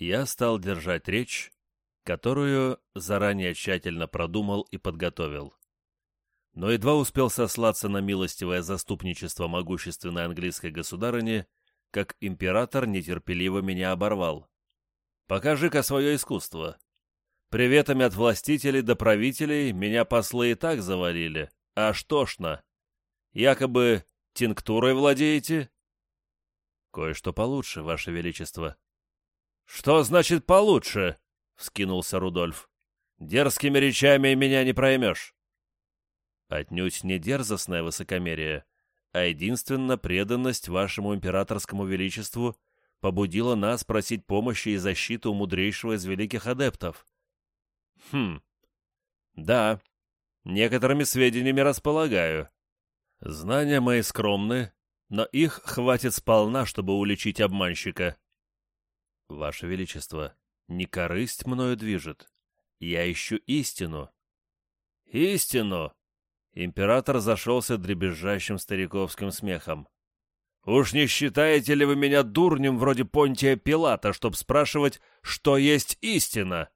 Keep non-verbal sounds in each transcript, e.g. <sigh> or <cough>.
Я стал держать речь, которую заранее тщательно продумал и подготовил. Но едва успел сослаться на милостивое заступничество могущественной английской государыни, как император нетерпеливо меня оборвал. «Покажи-ка свое искусство. Приветами от властителей до правителей меня послы и так завалили, аж тошно. Якобы тинктурой владеете?» «Кое-что получше, Ваше Величество». «Что значит получше?» — вскинулся Рудольф. «Дерзкими речами меня не проймешь». Отнюдь не дерзостное высокомерие, а единственно преданность вашему императорскому величеству побудила нас просить помощи и защиты у мудрейшего из великих адептов. Хм. Да, некоторыми сведениями располагаю. Знания мои скромны, но их хватит сполна, чтобы уличить обманщика. Ваше Величество, не корысть мною движет. Я ищу истину. Истину? Император зашелся дребезжащим стариковским смехом. «Уж не считаете ли вы меня дурнем вроде Понтия Пилата, чтоб спрашивать, что есть истина?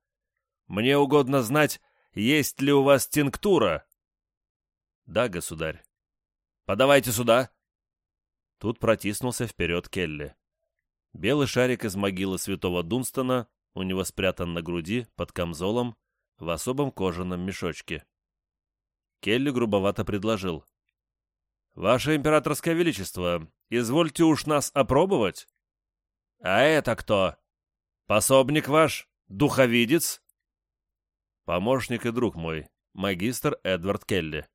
Мне угодно знать, есть ли у вас тинктура?» «Да, государь». «Подавайте сюда». Тут протиснулся вперед Келли. Белый шарик из могилы святого Дунстона у него спрятан на груди, под камзолом, в особом кожаном мешочке. Келли грубовато предложил. «Ваше императорское величество, извольте уж нас опробовать». «А это кто? Пособник ваш? Духовидец?» «Помощник и друг мой, магистр Эдвард Келли».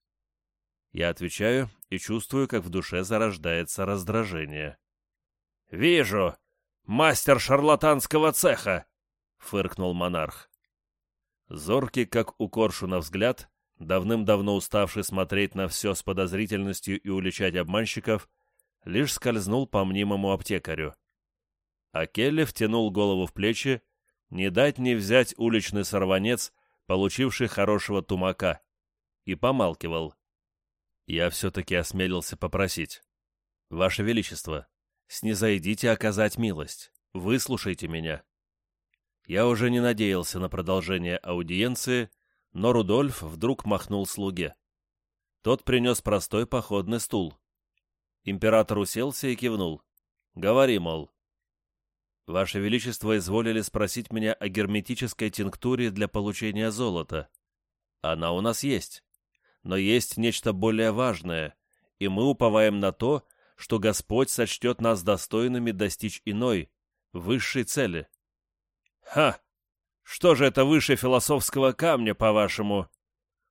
Я отвечаю и чувствую, как в душе зарождается раздражение. «Вижу! Мастер шарлатанского цеха!» — фыркнул монарх. Зоркий, как у коршуна взгляд, давным-давно уставший смотреть на все с подозрительностью и уличать обманщиков, лишь скользнул по мнимому аптекарю. А Келли втянул голову в плечи, не дать не взять уличный сорванец, получивший хорошего тумака, и помалкивал. Я все-таки осмелился попросить. «Ваше Величество, снизойдите оказать милость, выслушайте меня». Я уже не надеялся на продолжение аудиенции, но Рудольф вдруг махнул слуге. Тот принес простой походный стул. Император уселся и кивнул. «Говори, мол». «Ваше Величество изволили спросить меня о герметической тинктуре для получения золота. Она у нас есть. Но есть нечто более важное, и мы уповаем на то, что Господь сочтет нас достойными достичь иной, высшей цели». «Ха!» Что же это выше философского камня, по-вашему?»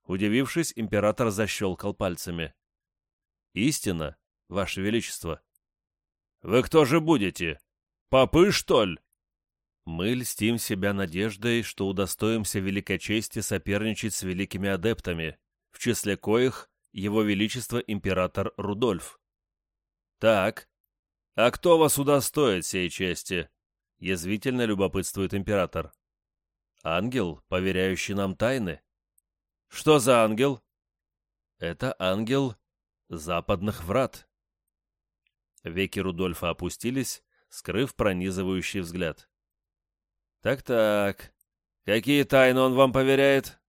Удивившись, император защелкал пальцами. «Истина, ваше величество». «Вы кто же будете? Попы, что ли?» Мы льстим себя надеждой, что удостоимся великой чести соперничать с великими адептами, в числе коих его величество император Рудольф. «Так, а кто вас удостоит сей чести?» — язвительно любопытствует император. Ангел, поверяющий нам тайны. Что за ангел? Это ангел западных врат. Веки Рудольфа опустились, скрыв пронизывающий взгляд. Так-так, какие тайны он вам поверяет?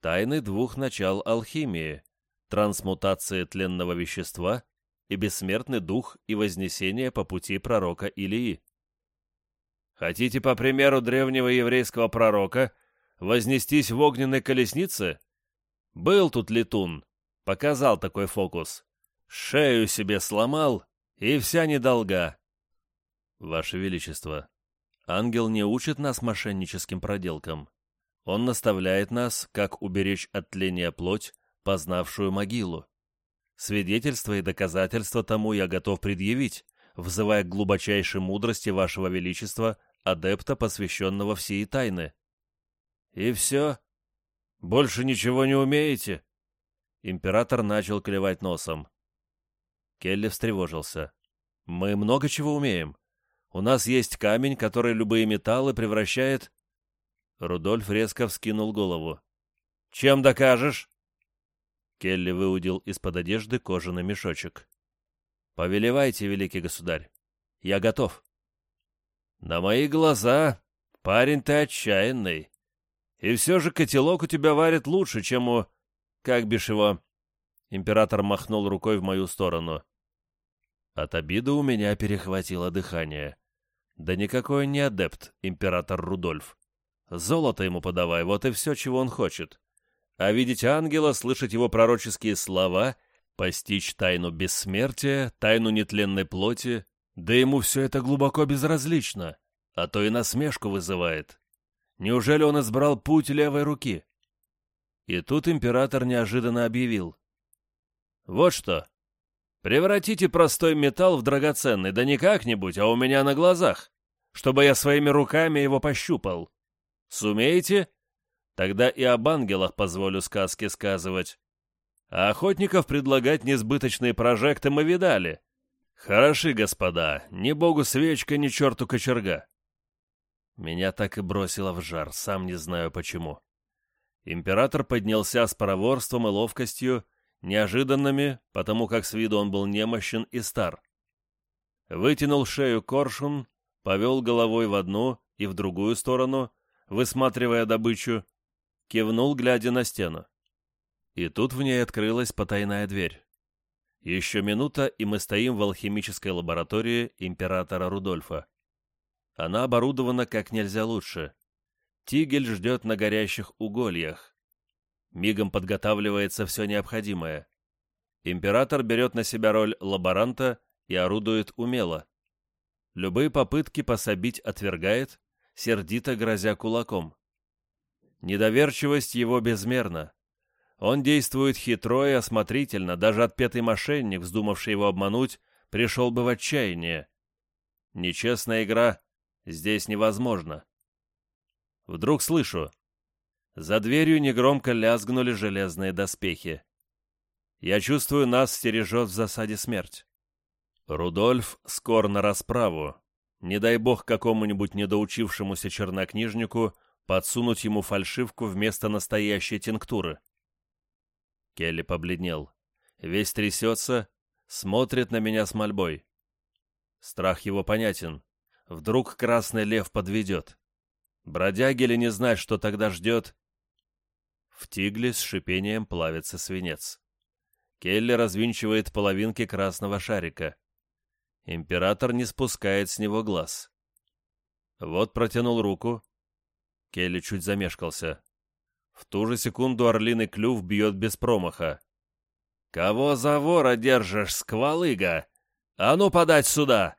Тайны двух начал алхимии, трансмутации тленного вещества и бессмертный дух и вознесение по пути пророка Илии. Хотите, по примеру древнего еврейского пророка, вознестись в огненной колеснице? Был тут летун, показал такой фокус. Шею себе сломал, и вся недолга. Ваше Величество, ангел не учит нас мошенническим проделкам. Он наставляет нас, как уберечь от тления плоть, познавшую могилу. Свидетельства и доказательства тому я готов предъявить, взывая к глубочайшей мудрости Вашего Величества адепта, посвященного в сии тайны. «И все? Больше ничего не умеете?» Император начал клевать носом. Келли встревожился. «Мы много чего умеем. У нас есть камень, который любые металлы превращает...» Рудольф резко вскинул голову. «Чем докажешь?» Келли выудил из-под одежды кожаный мешочек. «Повелевайте, великий государь. Я готов». На мои глаза парень ты отчаянный. И все же котелок у тебя варит лучше, чем у... Как бишь его?» Император махнул рукой в мою сторону. От обиды у меня перехватило дыхание. Да никакой не адепт, император Рудольф. Золото ему подавай, вот и все, чего он хочет. А видеть ангела, слышать его пророческие слова, постичь тайну бессмертия, тайну нетленной плоти, да ему все это глубоко безразлично, а то и насмешку вызывает. Неужели он избрал путь левой руки? И тут император неожиданно объявил. «Вот что, превратите простой металл в драгоценный, да не как-нибудь, а у меня на глазах, чтобы я своими руками его пощупал. Сумеете? Тогда и об ангелах позволю сказки сказывать. А охотников предлагать несбыточные прожекты мы видали. Хороши, господа, ни богу свечка, ни черту кочерга. Меня так и бросило в жар, сам не знаю почему. Император поднялся с проворством и ловкостью, неожиданными, потому как с виду он был немощен и стар. Вытянул шею коршун, повел головой в одну и в другую сторону, высматривая добычу, кивнул, глядя на стену. И тут в ней открылась потайная дверь. Еще минута, и мы стоим в алхимической лаборатории императора Рудольфа. Она оборудована как нельзя лучше. Тигель ждет на горящих угольях. Мигом подготавливается все необходимое. Император берет на себя роль лаборанта и орудует умело. Любые попытки пособить отвергает, сердито грозя кулаком. Недоверчивость его безмерна. Он действует хитро и осмотрительно, даже отпетый мошенник, вздумавший его обмануть, пришел бы в отчаяние. Нечестная игра здесь невозможна. Вдруг слышу. За дверью негромко лязгнули железные доспехи. Я чувствую, нас стережет в засаде смерть. Рудольф скор на расправу. Не дай бог какому-нибудь недоучившемуся чернокнижнику подсунуть ему фальшивку вместо настоящей тинктуры. Келли побледнел. Весь трясется, смотрит на меня с мольбой. Страх его понятен. Вдруг красный лев подведет. Бродяги ли не знать, что тогда ждет? В тигле с шипением плавится свинец. Келли развинчивает половинки красного шарика. Император не спускает с него глаз. Вот протянул руку. Келли чуть замешкался. В ту же секунду орлиный клюв бьет без промаха. «Кого за вора держишь, сквалыга? А ну подать сюда!»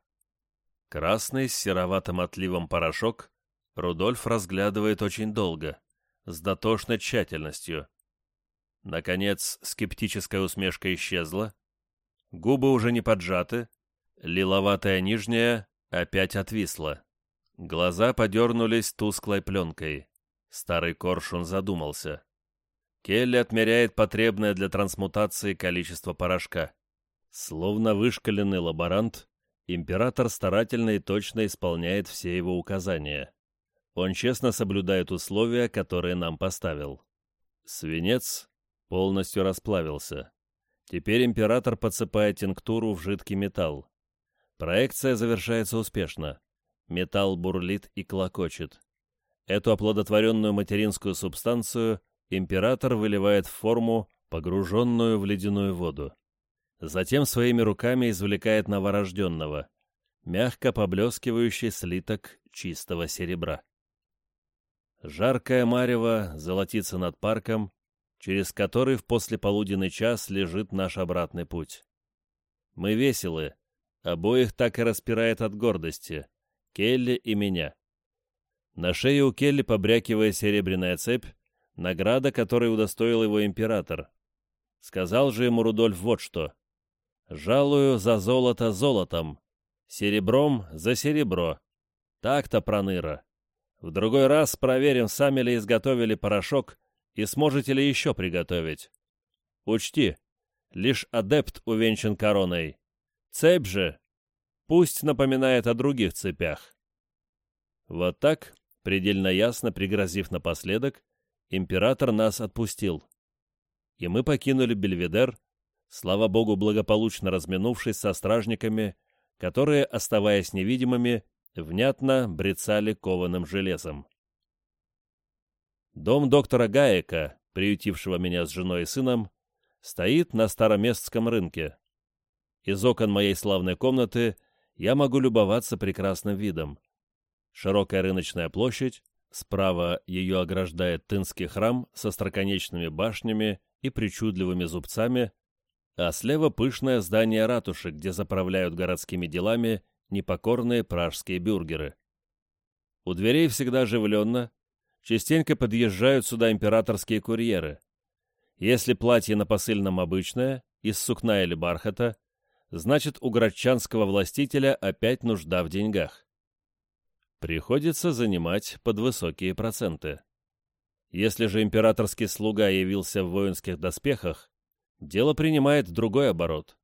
Красный с сероватым отливом порошок Рудольф разглядывает очень долго, с дотошной тщательностью. Наконец, скептическая усмешка исчезла. Губы уже не поджаты, лиловатая нижняя опять отвисла. Глаза подернулись тусклой пленкой. Старый коршун задумался. Келли отмеряет потребное для трансмутации количество порошка. Словно вышкаленный лаборант, император старательно и точно исполняет все его указания. Он честно соблюдает условия, которые нам поставил. Свинец полностью расплавился. Теперь император подсыпает тинктуру в жидкий металл. Проекция завершается успешно. Металл бурлит и клокочет. Эту оплодотворенную материнскую субстанцию император выливает в форму, погруженную в ледяную воду. Затем своими руками извлекает новорожденного, мягко поблескивающий слиток чистого серебра. Жаркое марево золотится над парком, через который в послеполуденный час лежит наш обратный путь. Мы веселы, обоих так и распирает от гордости, Келли и меня. На шее у Келли побрякивая серебряная цепь, награда, которой удостоил его император. Сказал же ему Рудольф вот что. «Жалую за золото золотом, серебром за серебро. Так-то, проныра». В другой раз проверим, сами ли изготовили порошок и сможете ли еще приготовить. Учти, лишь адепт увенчан короной. Цепь же пусть напоминает о других цепях. Вот так, предельно ясно пригрозив напоследок, император нас отпустил. И мы покинули Бельведер, слава богу, благополучно разминувшись со стражниками, которые, оставаясь невидимыми, внятно брецали кованым железом. Дом доктора Гаека, приютившего меня с женой и сыном, стоит на староместском рынке. Из окон моей славной комнаты я могу любоваться прекрасным видом. Широкая рыночная площадь, справа ее ограждает Тынский храм со строконечными башнями и причудливыми зубцами, а слева пышное здание ратуши, где заправляют городскими делами непокорные пражские бюргеры. У дверей всегда оживленно, частенько подъезжают сюда императорские курьеры. Если платье на посыльном обычное, из сукна или бархата, значит у градчанского властителя опять нужда в деньгах. Приходится занимать под высокие проценты. Если же императорский слуга явился в воинских доспехах, дело принимает другой оборот.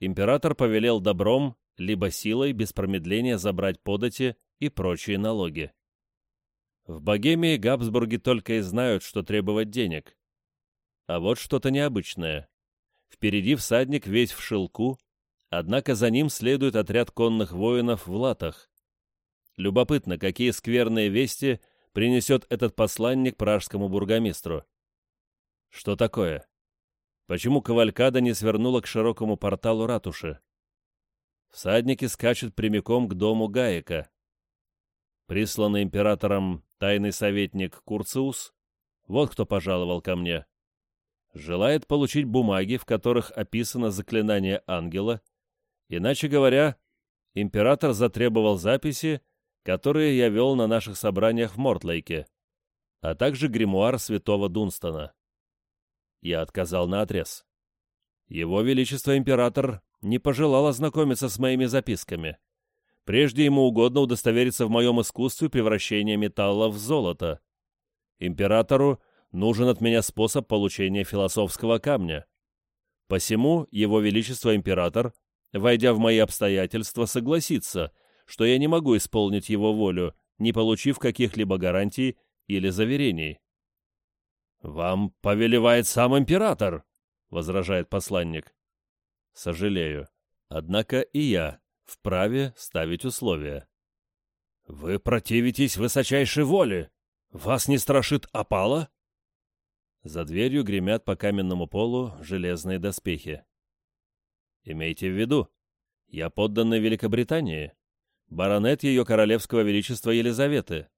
Император повелел добром, либо силой без промедления забрать подати и прочие налоги. В Богемии Габсбурги только и знают, что требовать денег. А вот что-то необычное. Впереди всадник весь в шелку, однако за ним следует отряд конных воинов в латах. Любопытно, какие скверные вести принесет этот посланник пражскому бургомистру. Что такое? Почему кавалькада не свернула к широкому порталу ратуши? Всадники скачут прямиком к дому Гаека. Присланный императором тайный советник Курциус, вот кто пожаловал ко мне, желает получить бумаги, в которых описано заклинание ангела, иначе говоря, император затребовал записи, которые я вел на наших собраниях в Мортлейке, а также гримуар святого Дунстона. Я отказал на отрез. Его Величество Император не пожелал ознакомиться с моими записками. Прежде ему угодно удостовериться в моем искусстве превращения металла в золото. Императору нужен от меня способ получения философского камня. Посему его величество император, войдя в мои обстоятельства, согласится, что я не могу исполнить его волю, не получив каких-либо гарантий или заверений. «Вам повелевает сам император», — возражает посланник. Сожалею. Однако и я вправе ставить условия. Вы противитесь высочайшей воле. Вас не страшит опала? За дверью гремят по каменному полу железные доспехи. Имейте в виду, я подданный Великобритании, баронет ее королевского величества Елизаветы.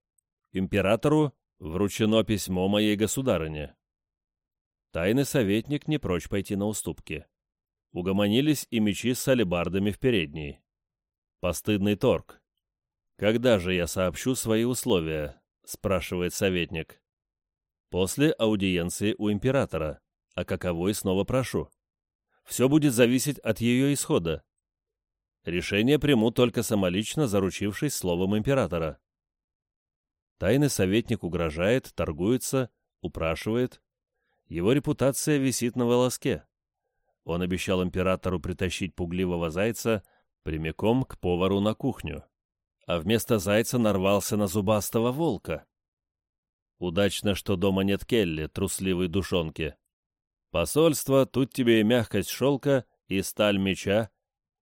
Императору вручено письмо моей государыне. Тайный советник не прочь пойти на уступки. Угомонились и мечи с алебардами в передней. Постыдный торг. «Когда же я сообщу свои условия?» — спрашивает советник. «После аудиенции у императора, а каковой снова прошу. Все будет зависеть от ее исхода. Решение приму только самолично, заручившись словом императора». Тайный советник угрожает, торгуется, упрашивает. Его репутация висит на волоске. Он обещал императору притащить пугливого зайца прямиком к повару на кухню, а вместо зайца нарвался на зубастого волка. Удачно, что дома нет Келли, трусливой душонки. Посольство, тут тебе и мягкость шелка, и сталь меча.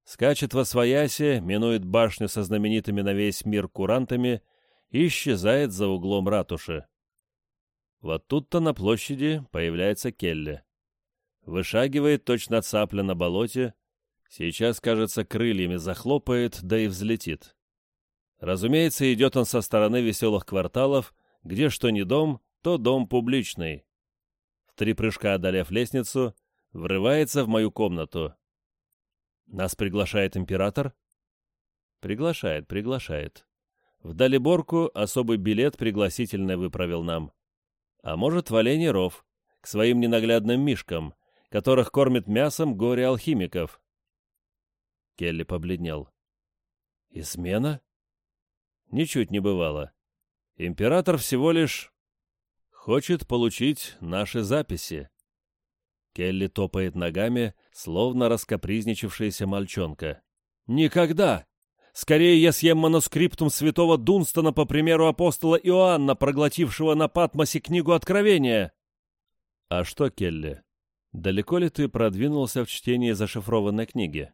Скачет во своясе, минует башню со знаменитыми на весь мир курантами и исчезает за углом ратуши. Вот тут-то на площади появляется Келли. Вышагивает точно цапля на болоте. Сейчас, кажется, крыльями захлопает, да и взлетит. Разумеется, идет он со стороны веселых кварталов, где что не дом, то дом публичный. Три прыжка одолев лестницу, врывается в мою комнату. Нас приглашает император? Приглашает, приглашает. В Далиборку особый билет пригласительный выправил нам. А может, в Оленей ров, к своим ненаглядным мишкам, которых кормит мясом горе алхимиков. Келли побледнел. «Измена?» «Ничуть не бывало. Император всего лишь хочет получить наши записи». Келли топает ногами, словно раскопризничавшаяся мальчонка. «Никогда! Скорее я съем манускриптум святого Дунстона по примеру апостола Иоанна, проглотившего на Патмосе книгу Откровения!» «А что, Келли, Далеко ли ты продвинулся в чтении зашифрованной книги?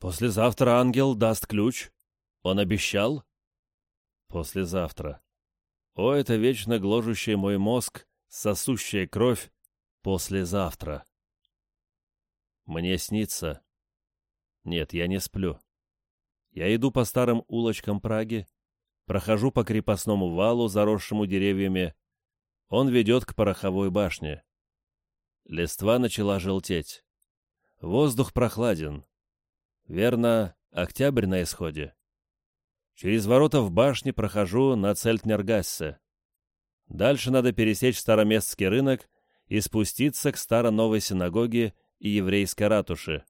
Послезавтра ангел даст ключ. Он обещал? Послезавтра. О, это вечно гложущий мой мозг, сосущая кровь. Послезавтра. Мне снится. Нет, я не сплю. Я иду по старым улочкам Праги, прохожу по крепостному валу, заросшему деревьями. Он ведет к пороховой башне. Листва начала желтеть. Воздух прохладен. Верно, октябрь на исходе. Через ворота в башне прохожу на Цельтнергассе. Дальше надо пересечь Староместский рынок и спуститься к старо-новой синагоге и еврейской ратуши.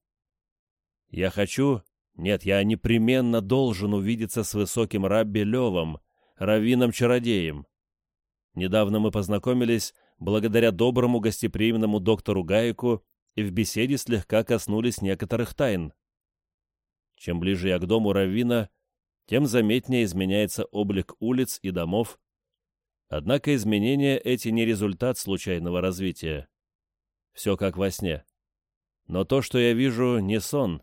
Я хочу, нет, я непременно должен увидеться с высоким рабби Левом, раввином-чародеем. Недавно мы познакомились благодаря доброму гостеприимному доктору Гайку и в беседе слегка коснулись некоторых тайн. Чем ближе я к дому Раввина, тем заметнее изменяется облик улиц и домов. Однако изменения эти не результат случайного развития. Все как во сне. Но то, что я вижу, не сон.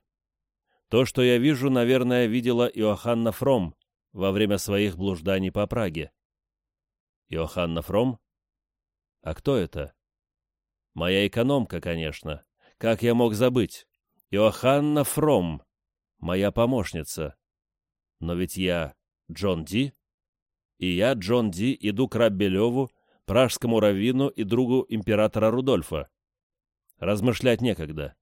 То, что я вижу, наверное, видела Иоханна Фром во время своих блужданий по Праге. Иоханна Фром? А кто это? Моя экономка, конечно. Как я мог забыть? Иоханна Фром, моя помощница. Но ведь я Джон Ди, и я, Джон Ди, иду к Раббелеву, пражскому раввину и другу императора Рудольфа. Размышлять некогда.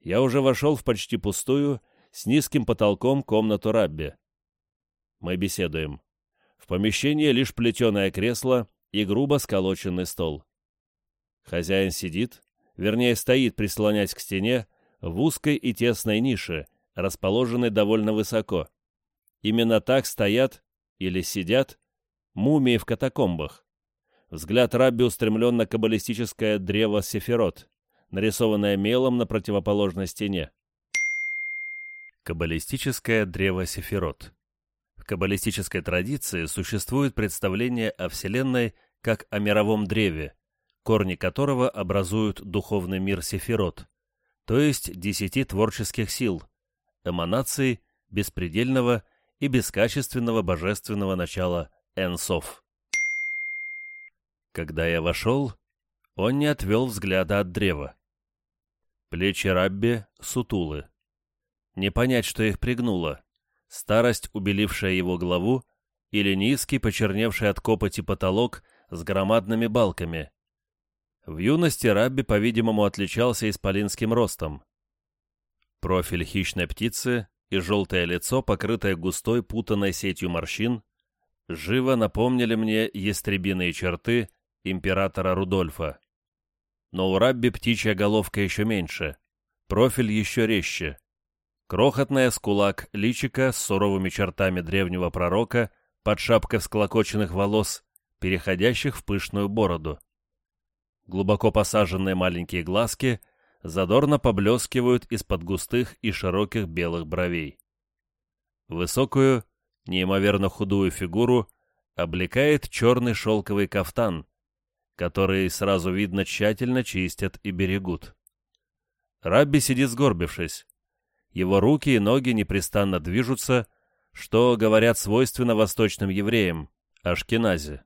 Я уже вошел в почти пустую, с низким потолком комнату Рабби. Мы беседуем. В помещении лишь плетеное кресло и грубо сколоченный стол. Хозяин сидит, вернее стоит, прислонясь к стене, в узкой и тесной нише, расположенной довольно высоко. Именно так стоят или сидят мумии в катакомбах. Взгляд Рабби устремлен на каббалистическое древо Сефирот, нарисованное мелом на противоположной стене. Каббалистическое древо Сефирот. В каббалистической традиции существует представление о Вселенной как о мировом древе, корни которого образуют духовный мир Сефирот, то есть десяти творческих сил, эманаций беспредельного и бескачественного божественного начала Энсов. Когда я вошел, он не отвел взгляда от древа. Плечи Рабби сутулы. Не понять, что их пригнуло. Старость, убелившая его главу, или низкий, почерневший от копоти потолок с громадными балками. В юности Рабби, по-видимому, отличался исполинским ростом. Профиль хищной птицы и желтое лицо, покрытое густой путанной сетью морщин, живо напомнили мне ястребиные черты императора Рудольфа. Но у Рабби птичья головка еще меньше, профиль еще резче. Крохотная скулак личика с суровыми чертами древнего пророка под шапкой всклокоченных волос, переходящих в пышную бороду. Глубоко посаженные маленькие глазки — задорно поблескивают из-под густых и широких белых бровей. Высокую, неимоверно худую фигуру облекает черный шелковый кафтан, который сразу видно тщательно чистят и берегут. Рабби сидит сгорбившись. Его руки и ноги непрестанно движутся, что, говорят, свойственно восточным евреям, ашкеназе.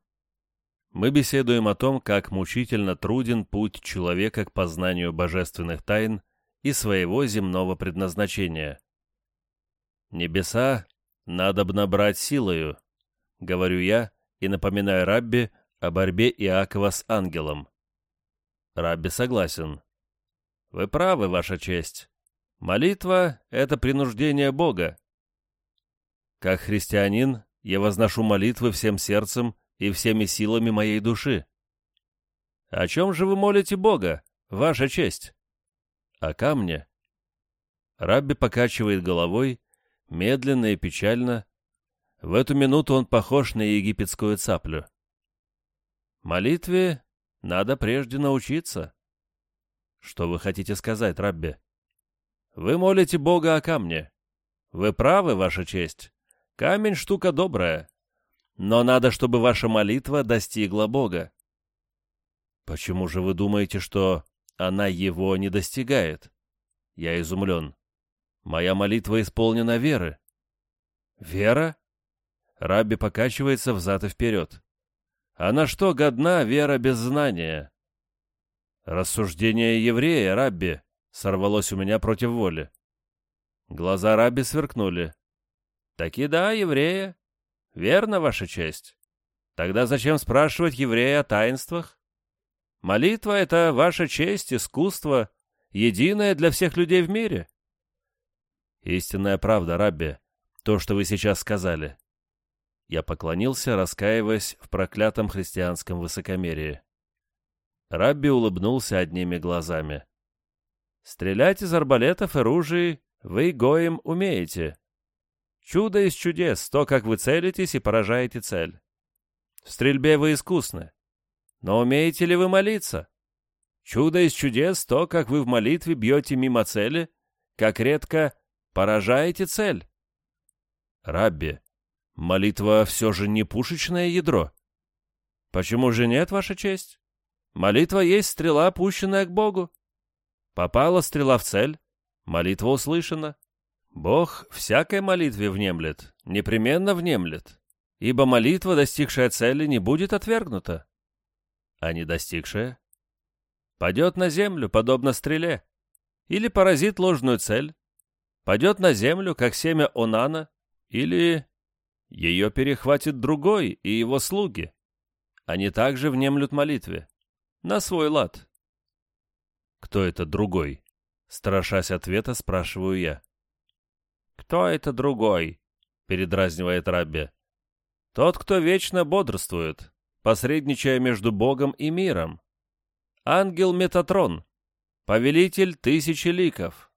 Мы беседуем о том, как мучительно труден путь человека к познанию божественных тайн и своего земного предназначения. «Небеса надобно брать силою», — говорю я и напоминаю Рабби о борьбе Иакова с ангелом. Рабби согласен. «Вы правы, Ваша честь. Молитва — это принуждение Бога. Как христианин я возношу молитвы всем сердцем и всеми силами моей души. О чем же вы молите Бога, ваша честь? О камне. Рабби покачивает головой, медленно и печально. В эту минуту он похож на египетскую цаплю. Молитве надо прежде научиться. Что вы хотите сказать, Рабби? Вы молите Бога о камне. Вы правы, ваша честь. Камень — штука добрая. Но надо, чтобы ваша молитва достигла Бога. Почему же вы думаете, что она его не достигает? Я изумлен. Моя молитва исполнена веры. Вера? Рабби покачивается взад и вперед. А на что годна вера без знания? Рассуждение еврея, Рабби, сорвалось у меня против воли. Глаза Рабби сверкнули. Таки да, еврея. Верно, Ваша честь. Тогда зачем спрашивать еврея о таинствах? Молитва — это Ваша честь, искусство, единое для всех людей в мире. Истинная правда, Рабби, то, что вы сейчас сказали. Я поклонился, раскаиваясь в проклятом христианском высокомерии. Рабби улыбнулся одними глазами. «Стрелять из арбалетов и ружей вы, гоем, умеете. Чудо из чудес, то, как вы целитесь и поражаете цель. В стрельбе вы искусны. Но умеете ли вы молиться? Чудо из чудес, то, как вы в молитве бьете мимо цели, как редко поражаете цель. Рабби, молитва все же не пушечное ядро. Почему же нет, Ваша честь? Молитва есть стрела, пущенная к Богу. Попала стрела в цель, молитва услышана. Бог всякой молитве внемлет, непременно внемлет, ибо молитва, достигшая цели, не будет отвергнута. А не достигшая? Падет на землю, подобно стреле, или поразит ложную цель, падет на землю, как семя Онана, или ее перехватит другой и его слуги. Они также внемлют молитве. На свой лад. Кто это другой? Страшась ответа, спрашиваю я. «Кто это другой?» — передразнивает Рабби. «Тот, кто вечно бодрствует, посредничая между Богом и миром. Ангел Метатрон, повелитель тысячи ликов».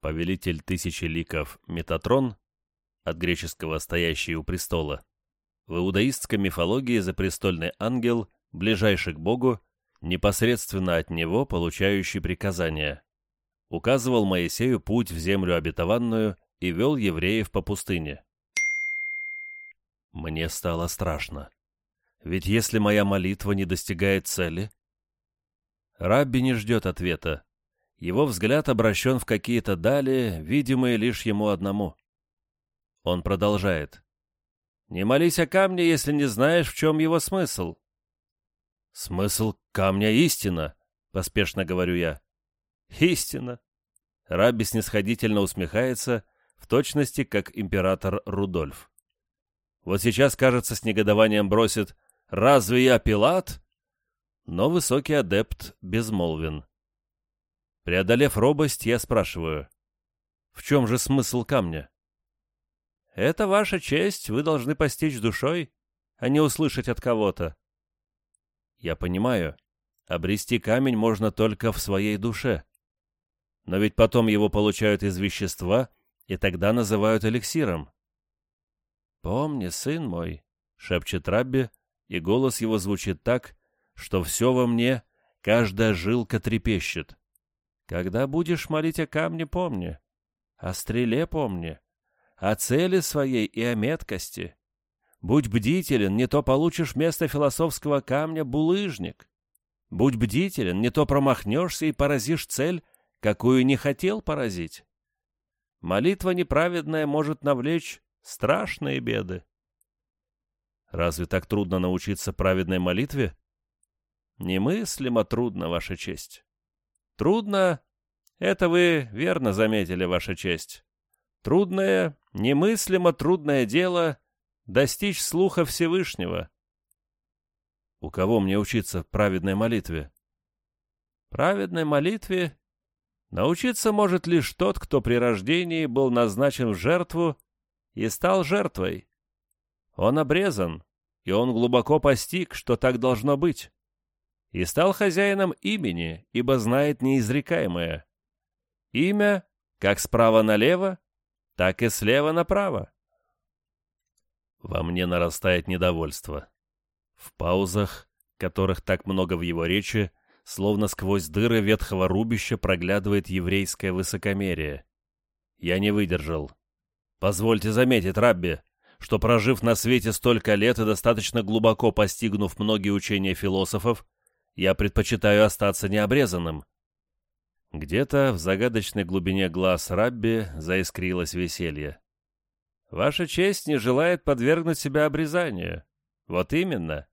Повелитель тысячи ликов Метатрон, от греческого «стоящий у престола», в иудаистской мифологии запрестольный ангел, ближайший к Богу, непосредственно от него получающий приказания указывал Моисею путь в землю обетованную и вел евреев по пустыне. Мне стало страшно. Ведь если моя молитва не достигает цели... Рабби не ждет ответа. Его взгляд обращен в какие-то дали, видимые лишь ему одному. Он продолжает. «Не молись о камне, если не знаешь, в чем его смысл». «Смысл камня — истина», — поспешно говорю я. Истина. Рабби снисходительно усмехается, в точности, как император Рудольф. Вот сейчас, кажется, с негодованием бросит «Разве я Пилат?» Но высокий адепт безмолвен. Преодолев робость, я спрашиваю, «В чем же смысл камня?» «Это ваша честь, вы должны постичь душой, а не услышать от кого-то». Я понимаю, обрести камень можно только в своей душе. Но ведь потом его получают из вещества, и тогда называют эликсиром. «Помни, сын мой», — шепчет Рабби, и голос его звучит так, что все во мне, каждая жилка трепещет. «Когда будешь молить о камне, помни, о стреле помни, о цели своей и о меткости. Будь бдителен, не то получишь вместо философского камня булыжник. Будь бдителен, не то промахнешься и поразишь цель, какую не хотел поразить. Молитва неправедная может навлечь страшные беды. Разве так трудно научиться праведной молитве? Немыслимо трудно, Ваша честь. Трудно, это вы верно заметили, Ваша честь. Трудное, немыслимо трудное дело достичь слуха Всевышнего. У кого мне учиться праведной молитве? Праведной молитве Научиться может лишь тот, кто при рождении был назначен в жертву и стал жертвой. Он обрезан, и он глубоко постиг, что так должно быть. И стал хозяином имени, ибо знает неизрекаемое. Имя как справа налево, так и слева направо. Во мне нарастает недовольство. В паузах, которых так много в его речи, словно сквозь дыры ветхого рубища проглядывает еврейское высокомерие. Я не выдержал. Позвольте заметить, Рабби, что, прожив на свете столько лет и достаточно глубоко постигнув многие учения философов, я предпочитаю остаться необрезанным. Где-то в загадочной глубине глаз Рабби заискрилось веселье. Ваша честь не желает подвергнуть себя обрезанию. Вот именно.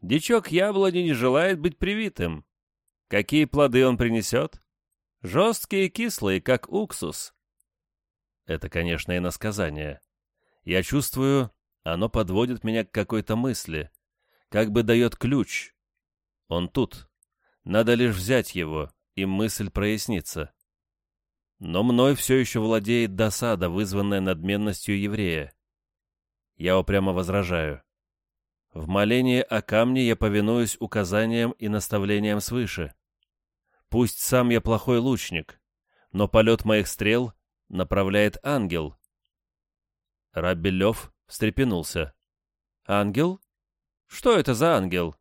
Дичок яблони не желает быть привитым. Какие плоды он принесет? Жесткие и кислые, как уксус. Это, конечно, и насказание. Я чувствую, оно подводит меня к какой-то мысли, как бы дает ключ. Он тут. Надо лишь взять его, и мысль прояснится. Но мной все еще владеет досада, вызванная надменностью еврея. Я упрямо возражаю. В молении о камне я повинуюсь указаниям и наставлениям свыше. Пусть сам я плохой лучник, но полет моих стрел направляет ангел. Рабби Лев встрепенулся. «Ангел? Что это за ангел?»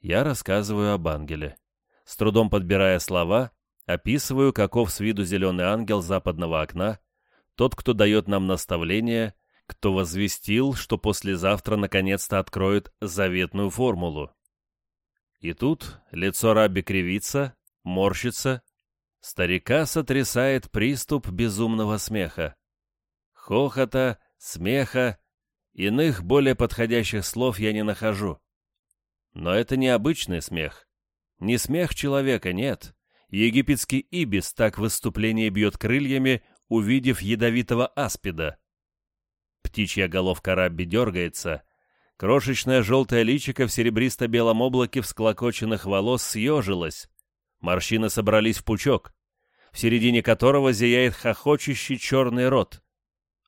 Я рассказываю об ангеле. С трудом подбирая слова, описываю, каков с виду зеленый ангел западного окна, тот, кто дает нам наставление, кто возвестил, что послезавтра наконец-то откроет заветную формулу. И тут лицо Рабби кривится, морщится, старика сотрясает приступ безумного смеха. Хохота, смеха, иных более подходящих слов я не нахожу. Но это не обычный смех. Не смех человека, нет. Египетский ибис так в выступлении бьет крыльями, увидев ядовитого аспида. Птичья головка Рабби дергается. Крошечное желтое личико в серебристо-белом облаке всклокоченных волос съежилось. Морщины собрались в пучок, в середине которого зияет хохочущий черный рот.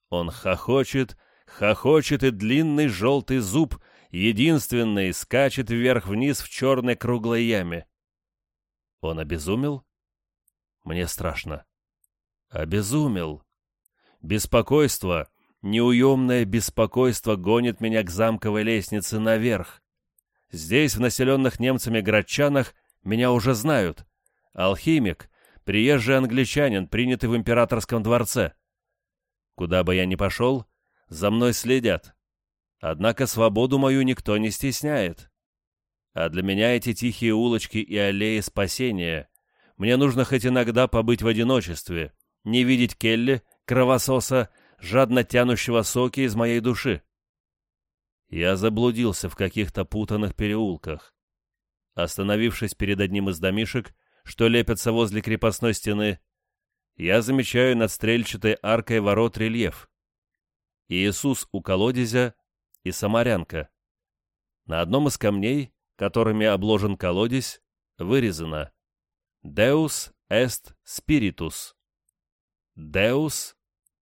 Он хохочет, хохочет, и длинный желтый зуб, единственный, скачет вверх-вниз в черной круглой яме. Он обезумел? Мне страшно. Обезумел. Беспокойство, Неуемное беспокойство гонит меня к замковой лестнице наверх. Здесь, в населенных немцами Градчанах, меня уже знают. Алхимик, приезжий англичанин, принятый в императорском дворце. Куда бы я ни пошел, за мной следят. Однако свободу мою никто не стесняет. А для меня эти тихие улочки и аллеи спасения. Мне нужно хоть иногда побыть в одиночестве, не видеть Келли, кровососа, жадно тянущего соки из моей души. Я заблудился в каких-то путанных переулках. Остановившись перед одним из домишек, что лепятся возле крепостной стены, я замечаю над стрельчатой аркой ворот рельеф. Иисус у колодезя и самарянка. На одном из камней, которыми обложен колодезь, вырезано «Deus est spiritus». «Deus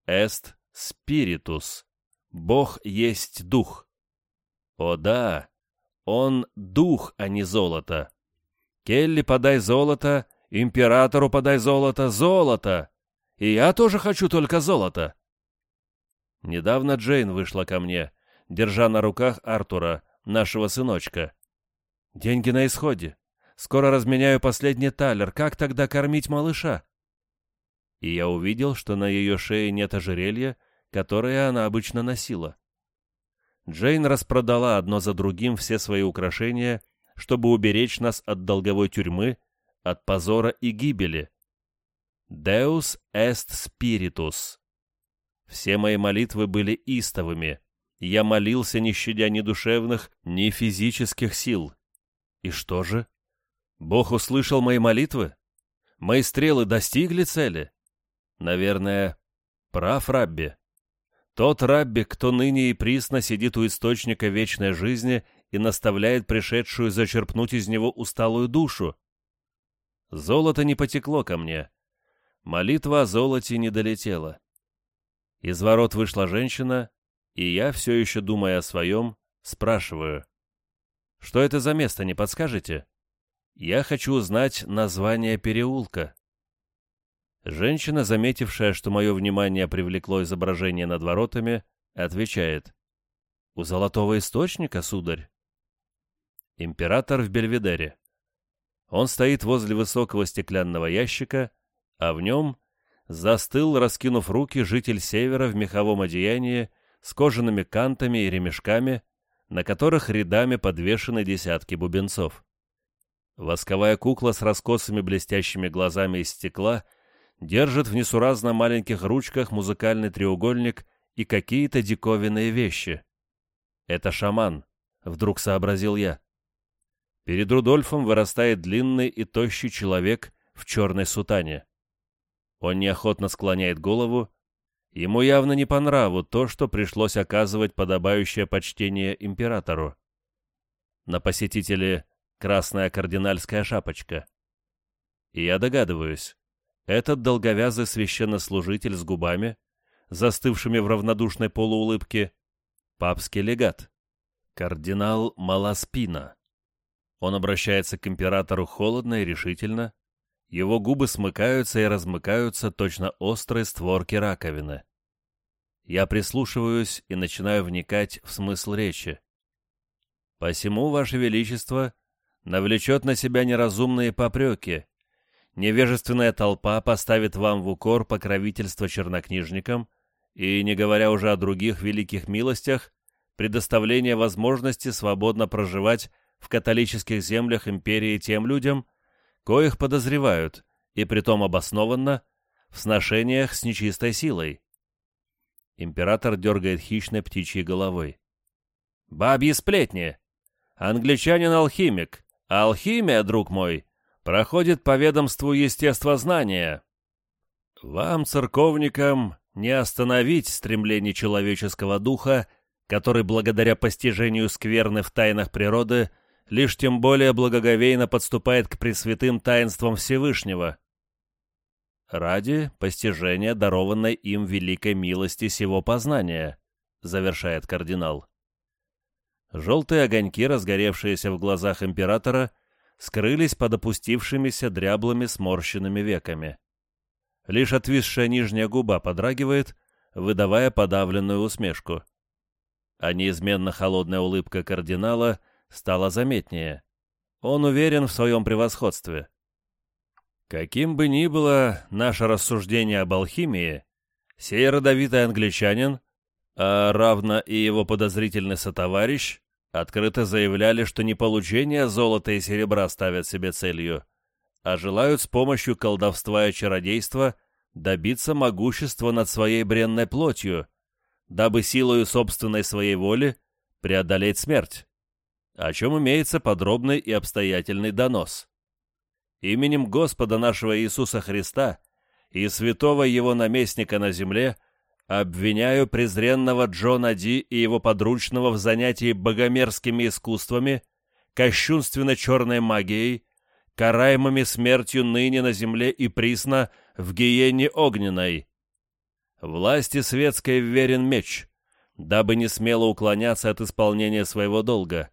est спиритус. Бог есть дух. О да, он дух, а не золото. Келли, подай золото, императору подай золото, золото. И я тоже хочу только золото. Недавно Джейн вышла ко мне, держа на руках Артура, нашего сыночка. Деньги на исходе. Скоро разменяю последний талер. Как тогда кормить малыша? И я увидел, что на ее шее нет ожерелья, которое она обычно носила. Джейн распродала одно за другим все свои украшения, чтобы уберечь нас от долговой тюрьмы, от позора и гибели. Deus est spiritus. Все мои молитвы были истовыми. Я молился, не щадя ни душевных, ни физических сил. И что же? Бог услышал мои молитвы? Мои стрелы достигли цели? Наверное, прав Рабби. Тот Рабби, кто ныне и присно сидит у источника вечной жизни и наставляет пришедшую зачерпнуть из него усталую душу. Золото не потекло ко мне. Молитва о золоте не долетела. Из ворот вышла женщина, и я, все еще думая о своем, спрашиваю. «Что это за место, не подскажете?» «Я хочу узнать название переулка». Женщина, заметившая, что мое внимание привлекло изображение над воротами, отвечает. «У золотого источника, сударь?» Император в Бельведере. Он стоит возле высокого стеклянного ящика, а в нем застыл, раскинув руки, житель севера в меховом одеянии с кожаными кантами и ремешками, на которых рядами подвешены десятки бубенцов. Восковая кукла с раскосыми блестящими глазами из стекла — держит в несуразно маленьких ручках музыкальный треугольник и какие-то диковинные вещи. Это шаман, вдруг сообразил я. Перед Рудольфом вырастает длинный и тощий человек в черной сутане. Он неохотно склоняет голову. Ему явно не по нраву то, что пришлось оказывать подобающее почтение императору. На посетителе красная кардинальская шапочка. И я догадываюсь, этот долговязый священнослужитель с губами, застывшими в равнодушной полуулыбке, папский легат, кардинал Маласпина. Он обращается к императору холодно и решительно, его губы смыкаются и размыкаются точно острые створки раковины. Я прислушиваюсь и начинаю вникать в смысл речи. «Посему, Ваше Величество, навлечет на себя неразумные попреки, невежественная толпа поставит вам в укор покровительство чернокнижникам и, не говоря уже о других великих милостях, предоставление возможности свободно проживать в католических землях империи тем людям, коих подозревают, и притом обоснованно, в сношениях с нечистой силой. Император дергает хищной птичьей головой. «Бабьи сплетни! Англичанин-алхимик, алхимия, друг мой, проходит по ведомству естествознания. Вам, церковникам, не остановить стремление человеческого духа, который благодаря постижению скверны в тайнах природы лишь тем более благоговейно подступает к пресвятым таинствам Всевышнего. Ради постижения дарованной им великой милости сего познания, завершает кардинал. Желтые огоньки, разгоревшиеся в глазах императора, скрылись под опустившимися дряблыми сморщенными веками. Лишь отвисшая нижняя губа подрагивает, выдавая подавленную усмешку. А неизменно холодная улыбка кардинала стала заметнее. Он уверен в своем превосходстве. Каким бы ни было наше рассуждение об алхимии, сей родовитый англичанин, а равно и его подозрительный сотоварищ, открыто заявляли, что не получение золота и серебра ставят себе целью, а желают с помощью колдовства и чародейства добиться могущества над своей бренной плотью, дабы силою собственной своей воли преодолеть смерть, о чем имеется подробный и обстоятельный донос. Именем Господа нашего Иисуса Христа и святого Его наместника на земле – Обвиняю презренного Джона Ди и его подручного в занятии богомерзкими искусствами, кощунственно черной магией, караемыми смертью ныне на земле и присно в гиене огненной. Власти светской верен меч, дабы не смело уклоняться от исполнения своего долга,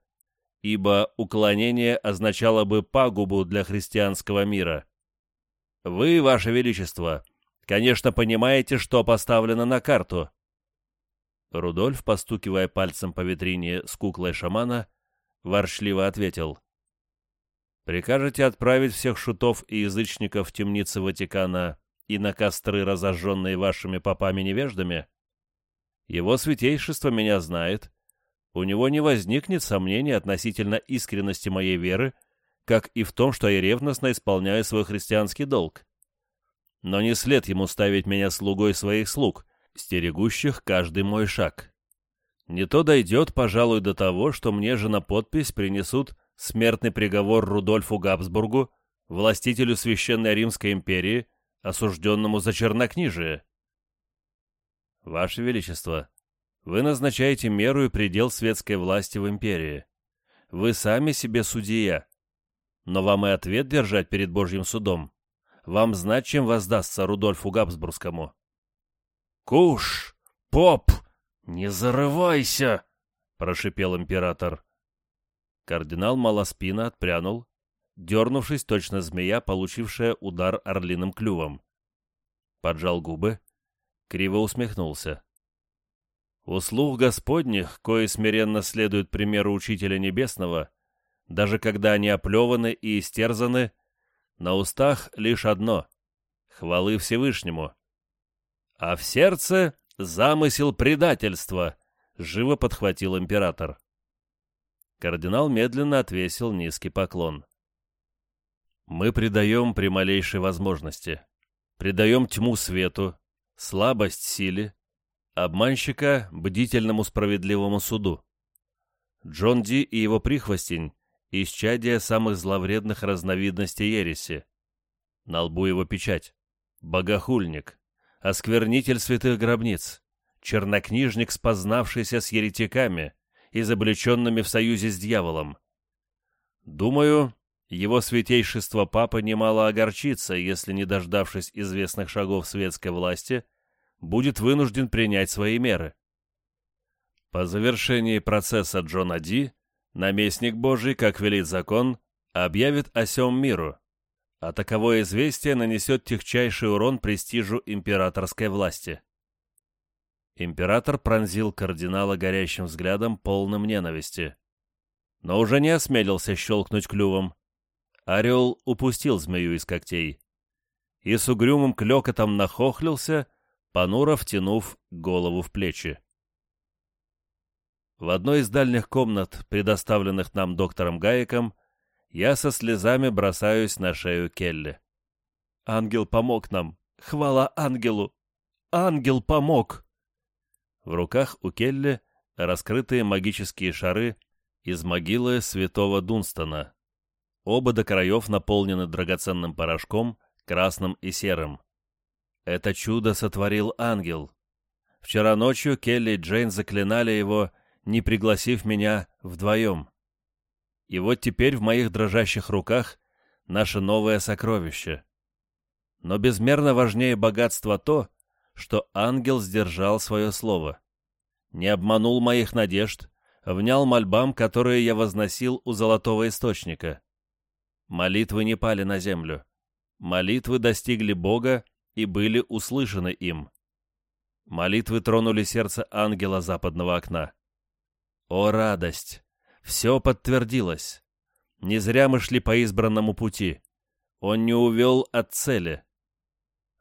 ибо уклонение означало бы пагубу для христианского мира. Вы, Ваше Величество, — Конечно, понимаете, что поставлено на карту». Рудольф, постукивая пальцем по витрине с куклой шамана, ворчливо ответил. «Прикажете отправить всех шутов и язычников в темницы Ватикана и на костры, разожженные вашими попами-невеждами? Его святейшество меня знает. У него не возникнет сомнений относительно искренности моей веры, как и в том, что я ревностно исполняю свой христианский долг но не след ему ставить меня слугой своих слуг, стерегущих каждый мой шаг. Не то дойдет, пожалуй, до того, что мне же на подпись принесут смертный приговор Рудольфу Габсбургу, властителю Священной Римской империи, осужденному за чернокнижие. Ваше Величество, вы назначаете меру и предел светской власти в империи. Вы сами себе судья, но вам и ответ держать перед Божьим судом вам знать, чем воздастся Рудольфу Габсбургскому. «Куш! Поп! Не зарывайся!» — прошипел император. Кардинал Малоспина отпрянул, дернувшись точно змея, получившая удар орлиным клювом. Поджал губы, криво усмехнулся. Услуг Господних, кои смиренно следуют примеру Учителя Небесного, даже когда они оплеваны и истерзаны, на устах лишь одно — хвалы Всевышнему. А в сердце замысел предательства, — живо подхватил император. Кардинал медленно отвесил низкий поклон. Мы предаем при малейшей возможности. Предаем тьму свету, слабость силе, обманщика бдительному справедливому суду. Джон Ди и его прихвостень – исчадие самых зловредных разновидностей ереси. На лбу его печать – богохульник, осквернитель святых гробниц, чернокнижник, спознавшийся с еретиками, изобличенными в союзе с дьяволом. Думаю, его святейшество Папа немало огорчится, если, не дождавшись известных шагов светской власти, будет вынужден принять свои меры. По завершении процесса Джона Ди, наместник Божий, как велит закон, объявит о сем миру, а таковое известие нанесет техчайший урон престижу императорской власти. Император пронзил кардинала горящим взглядом, полным ненависти. Но уже не осмелился щелкнуть клювом. Орел упустил змею из когтей. И с угрюмым клёкотом нахохлился, понуро втянув голову в плечи. В одной из дальних комнат, предоставленных нам доктором Гаеком, я со слезами бросаюсь на шею Келли. «Ангел помог нам! Хвала ангелу! Ангел помог!» В руках у Келли раскрытые магические шары из могилы святого Дунстона, Оба до краев наполнены драгоценным порошком, красным и серым. Это чудо сотворил ангел. Вчера ночью Келли и Джейн заклинали его, не пригласив меня вдвоем. И вот теперь в моих дрожащих руках наше новое сокровище. Но безмерно важнее богатства то, что ангел сдержал свое слово. Не обманул моих надежд, внял мольбам, которые я возносил у золотого источника. Молитвы не пали на землю. Молитвы достигли Бога и были услышаны им. Молитвы тронули сердце ангела западного окна. О, радость! Все подтвердилось. Не зря мы шли по избранному пути. Он не увел от цели.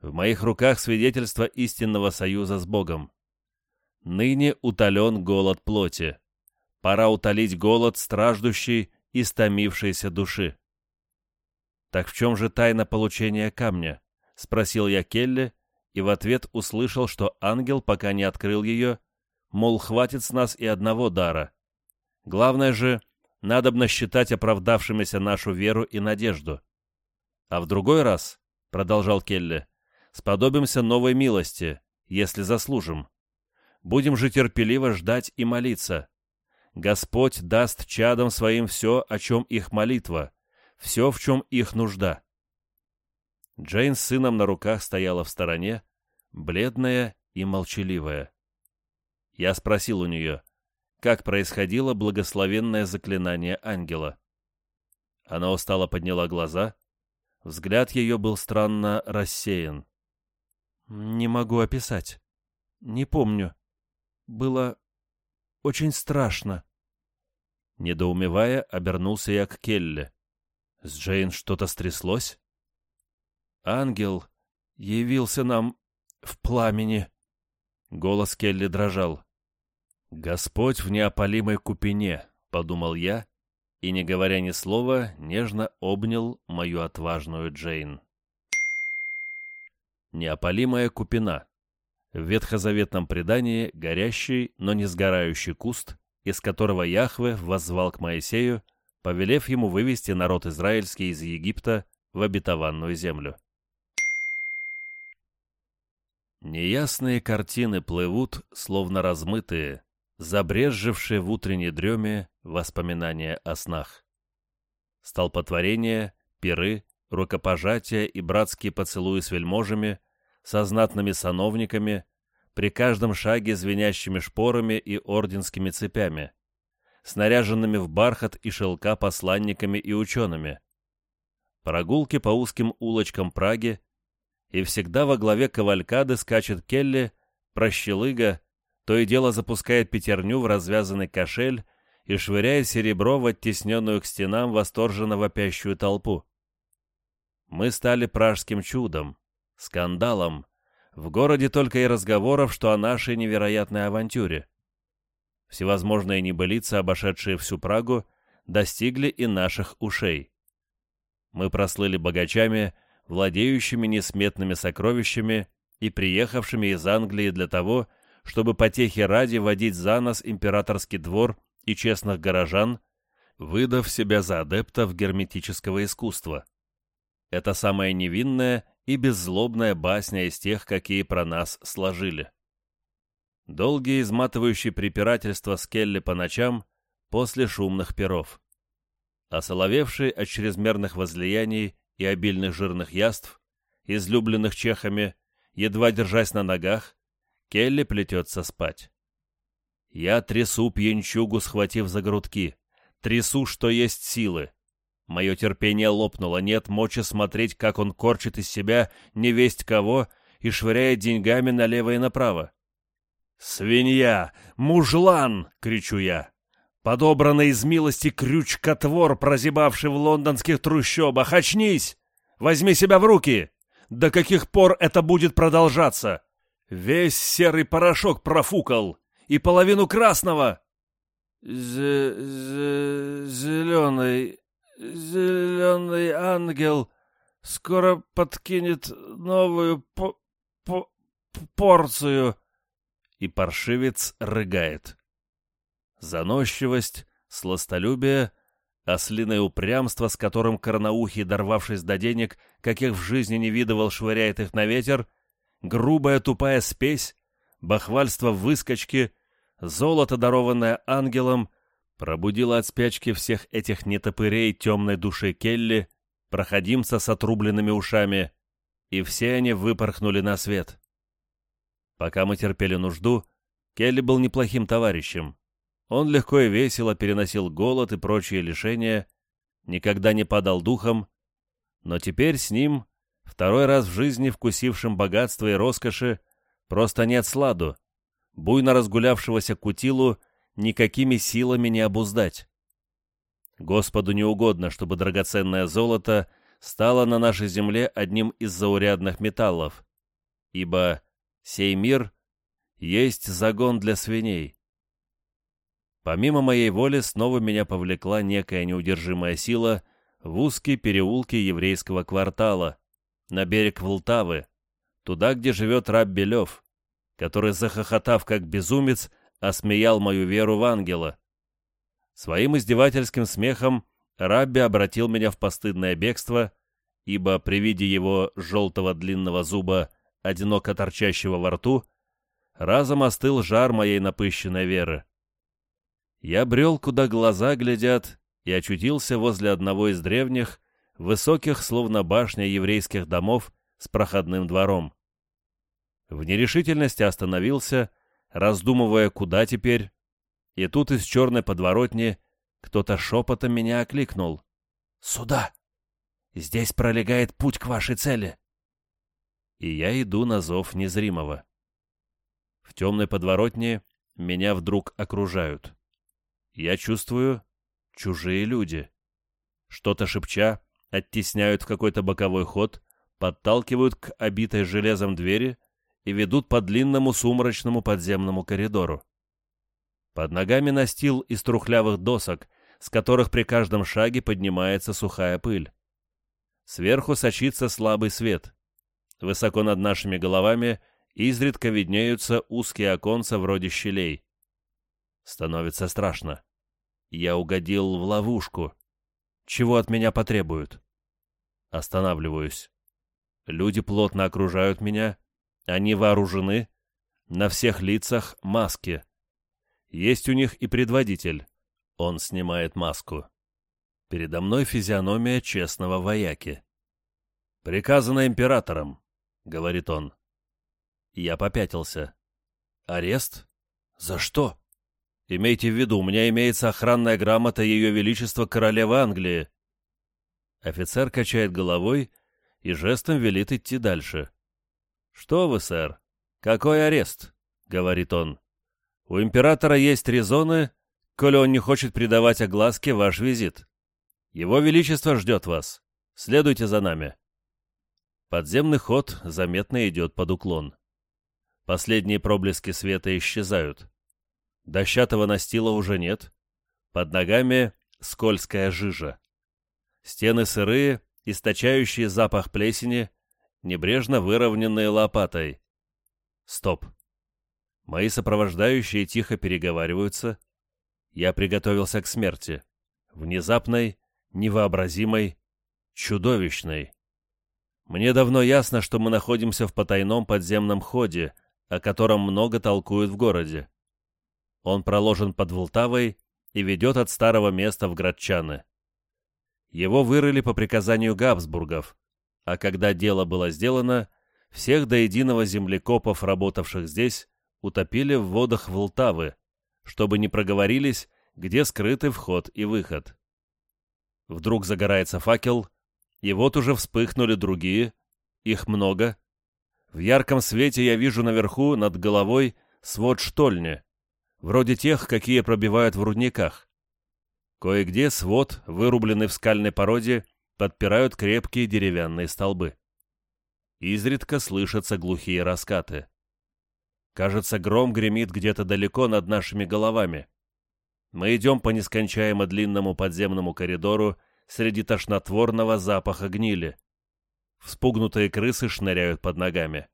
В моих руках свидетельство истинного союза с Богом. Ныне утолен голод плоти. Пора утолить голод страждущей и стомившейся души. «Так в чем же тайна получения камня?» — спросил я Келли, и в ответ услышал, что ангел пока не открыл ее, мол, хватит с нас и одного дара. Главное же, надобно считать оправдавшимися нашу веру и надежду. А в другой раз, — продолжал Келли, — сподобимся новой милости, если заслужим. Будем же терпеливо ждать и молиться. Господь даст чадам своим все, о чем их молитва, все, в чем их нужда. Джейн с сыном на руках стояла в стороне, бледная и молчаливая. Я спросил у нее, как происходило благословенное заклинание ангела. Она устало подняла глаза, взгляд ее был странно рассеян. «Не могу описать. Не помню. Было очень страшно». Недоумевая, обернулся я к Келли. С Джейн что-то стряслось? Ангел явился нам в пламени. Голос Келли дрожал. «Господь в неопалимой купине», — подумал я, и, не говоря ни слова, нежно обнял мою отважную Джейн. Неопалимая купина. В ветхозаветном предании горящий, но не сгорающий куст, из которого Яхве воззвал к Моисею, повелев ему вывести народ израильский из Египта в обетованную землю. Неясные картины плывут, словно размытые, забрезжившие в утренней дреме воспоминания о снах. Столпотворения, пиры, рукопожатия и братские поцелуи с вельможами, со знатными сановниками, при каждом шаге звенящими шпорами и орденскими цепями, снаряженными в бархат и шелка посланниками и учеными. Прогулки по узким улочкам Праги, и всегда во главе кавалькады скачет Келли, прощелыга, то и дело запускает пятерню в развязанный кошель и швыряет серебро в оттесненную к стенам восторженно вопящую толпу. Мы стали пражским чудом, скандалом, в городе только и разговоров, что о нашей невероятной авантюре. Всевозможные небылицы, обошедшие всю Прагу, достигли и наших ушей. Мы прослыли богачами, владеющими несметными сокровищами и приехавшими из Англии для того, чтобы потехи ради водить за нос императорский двор и честных горожан, выдав себя за адептов герметического искусства. Это самая невинная и беззлобная басня из тех, какие про нас сложили. Долгие изматывающие препирательства с Келли по ночам после шумных перов. Осоловевший от чрезмерных возлияний и обильных жирных яств, излюбленных чехами, едва держась на ногах, Келли плетется спать. Я трясу пьянчугу, схватив за грудки. Трясу, что есть силы. Мое терпение лопнуло, нет мочи смотреть, как он корчит из себя невесть кого и швыряет деньгами налево и направо. «Свинья! Мужлан!» — кричу я. «Подобранный из милости крючкотвор, прозябавший в лондонских трущобах! Очнись! Возьми себя в руки! До каких пор это будет продолжаться? Весь серый порошок профукал! И половину красного!» «Зеленый... зеленый ангел скоро подкинет новую по по порцию!» И паршивец рыгает. Заносчивость, сластолюбие, ослиное упрямство, с которым Корноухий, дорвавшись до денег, каких в жизни не видывал, швыряет их на ветер, грубая тупая спесь, бахвальство выскочки, золото, дарованное ангелом, пробудило от спячки всех этих нетопырей темной души Келли, проходимца с отрубленными ушами, и все они выпорхнули на свет. Пока мы терпели нужду, Келли был неплохим товарищем. Он легко и весело переносил голод и прочие лишения, никогда не падал духом, но теперь с ним, второй раз в жизни вкусившим богатства и роскоши, просто нет сладу, буйно разгулявшегося кутилу никакими силами не обуздать. Господу не угодно, чтобы драгоценное золото стало на нашей земле одним из заурядных металлов, ибо сей мир есть загон для свиней. Помимо моей воли снова меня повлекла некая неудержимая сила в узкие переулки еврейского квартала, на берег Волтавы, туда, где живет раб Белев, который, захохотав как безумец, осмеял мою веру в ангела. Своим издевательским смехом Рабби обратил меня в постыдное бегство, ибо при виде его желтого длинного зуба, одиноко торчащего во рту, разом остыл жар моей напыщенной веры. Я брел, куда глаза глядят, и очутился возле одного из древних, высоких, словно башня еврейских домов, с проходным двором. В нерешительности остановился, раздумывая, куда теперь, и тут из черной подворотни кто-то шепотом меня окликнул. «Сюда! Здесь пролегает путь к вашей цели!» И я иду на зов незримого. В темной подворотне меня вдруг окружают. Я чувствую чужие люди. Что-то шепча, оттесняют в какой-то боковой ход, подталкивают к обитой железом двери — и ведут по длинному сумрачному подземному коридору. Под ногами настил из трухлявых досок, с которых при каждом шаге поднимается сухая пыль. Сверху сочится слабый свет. Высоко над нашими головами изредка виднеются узкие оконца вроде щелей. Становится страшно. Я угодил в ловушку. Чего от меня потребуют? Останавливаюсь. Люди плотно окружают меня, они вооружены, на всех лицах маски. Есть у них и предводитель. Он снимает маску. Передо мной физиономия честного вояки. «Приказано императором», — говорит он. Я попятился. «Арест? За что?» «Имейте в виду, у меня имеется охранная грамота Ее Величества Королевы Англии». Офицер качает головой и жестом велит идти дальше. «Что вы, сэр? Какой арест?» — говорит он. «У императора есть резоны, коли он не хочет придавать огласке ваш визит. Его Величество ждет вас. Следуйте за нами». Подземный ход заметно идет под уклон. Последние проблески света исчезают. Дощатого настила уже нет. Под ногами скользкая жижа. Стены сырые, источающие запах плесени, небрежно выровненные лопатой. Стоп. Мои сопровождающие тихо переговариваются. Я приготовился к смерти. Внезапной, невообразимой, чудовищной. Мне давно ясно, что мы находимся в потайном подземном ходе, о котором много толкуют в городе. Он проложен под Волтавой и ведет от старого места в Градчаны. Его вырыли по приказанию Габсбургов, а когда дело было сделано, всех до единого землекопов, работавших здесь, утопили в водах Волтавы, чтобы не проговорились, где скрыты вход и выход. Вдруг загорается факел, и вот уже вспыхнули другие, их много. В ярком свете я вижу наверху, над головой, свод штольни, вроде тех, какие пробивают в рудниках. Кое-где свод, вырубленный в скальной породе, подпирают крепкие деревянные столбы. Изредка слышатся глухие раскаты. Кажется, гром гремит где-то далеко над нашими головами. Мы идем по нескончаемо длинному подземному коридору среди тошнотворного запаха гнили. Вспугнутые крысы шныряют под ногами.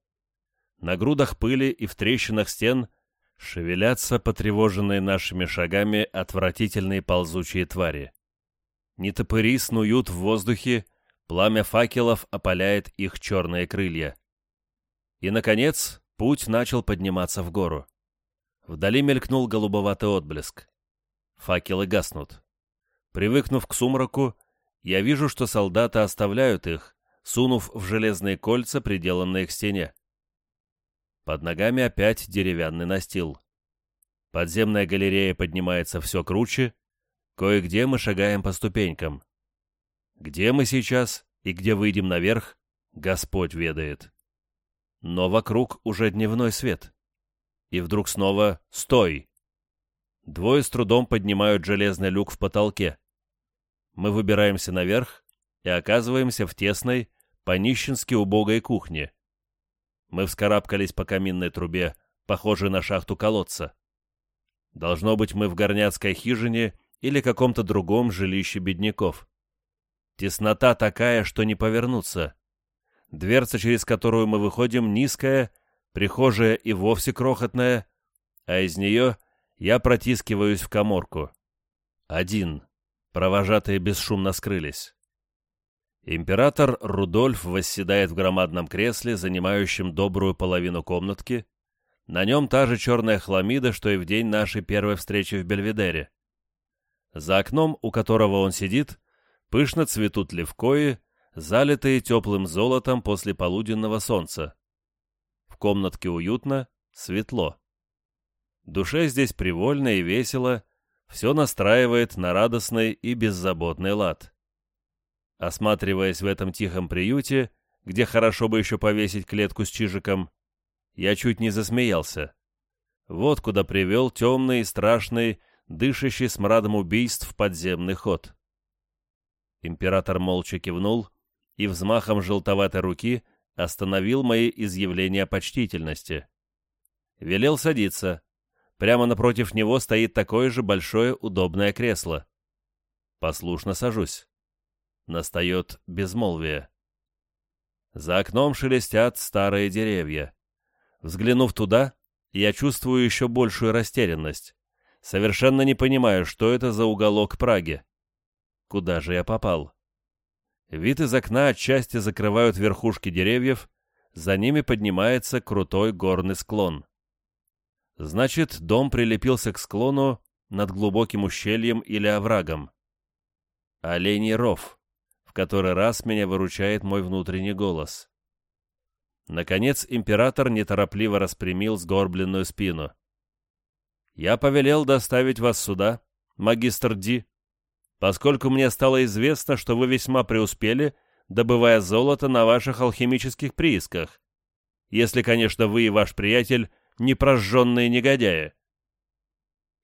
На грудах пыли и в трещинах стен шевелятся потревоженные нашими шагами отвратительные ползучие твари. Нетопыри снуют в воздухе, Пламя факелов опаляет их черные крылья. И, наконец, путь начал подниматься в гору. Вдали мелькнул голубоватый отблеск. Факелы гаснут. Привыкнув к сумраку, я вижу, что солдаты оставляют их, сунув в железные кольца, приделанные к стене. Под ногами опять деревянный настил. Подземная галерея поднимается все круче, кое-где мы шагаем по ступенькам. Где мы сейчас и где выйдем наверх, Господь ведает. Но вокруг уже дневной свет. И вдруг снова «Стой!». Двое с трудом поднимают железный люк в потолке. Мы выбираемся наверх и оказываемся в тесной, по-нищенски убогой кухне. Мы вскарабкались по каминной трубе, похожей на шахту колодца. Должно быть, мы в горняцкой хижине или каком-то другом жилище бедняков. Теснота такая, что не повернуться. Дверца, через которую мы выходим, низкая, прихожая и вовсе крохотная, а из нее я протискиваюсь в коморку. Один. Провожатые бесшумно скрылись. Император Рудольф восседает в громадном кресле, занимающем добрую половину комнатки. На нем та же черная хламида, что и в день нашей первой встречи в Бельведере. За окном, у которого он сидит, Пышно цветут левкои, залитые теплым золотом после полуденного солнца. В комнатке уютно, светло. Душе здесь привольно и весело, все настраивает на радостный и беззаботный лад. Осматриваясь в этом тихом приюте, где хорошо бы еще повесить клетку с чижиком, я чуть не засмеялся. Вот куда привел темный страшный, дышащий смрадом убийств подземный ход. Император молча кивнул и взмахом желтоватой руки остановил мои изъявления почтительности. Велел садиться. Прямо напротив него стоит такое же большое удобное кресло. Послушно сажусь. Настает безмолвие. За окном шелестят старые деревья. Взглянув туда, я чувствую еще большую растерянность. Совершенно не понимаю, что это за уголок Праги. Куда же я попал? Вид из окна отчасти закрывают верхушки деревьев, за ними поднимается крутой горный склон. Значит, дом прилепился к склону над глубоким ущельем или оврагом. Оленей ров, который раз меня выручает мой внутренний голос. Наконец император неторопливо распрямил сгорбленную спину. «Я повелел доставить вас сюда, магистр Ди, поскольку мне стало известно, что вы весьма преуспели, добывая золото на ваших алхимических приисках. Если, конечно, вы и ваш приятель не прожженные негодяи.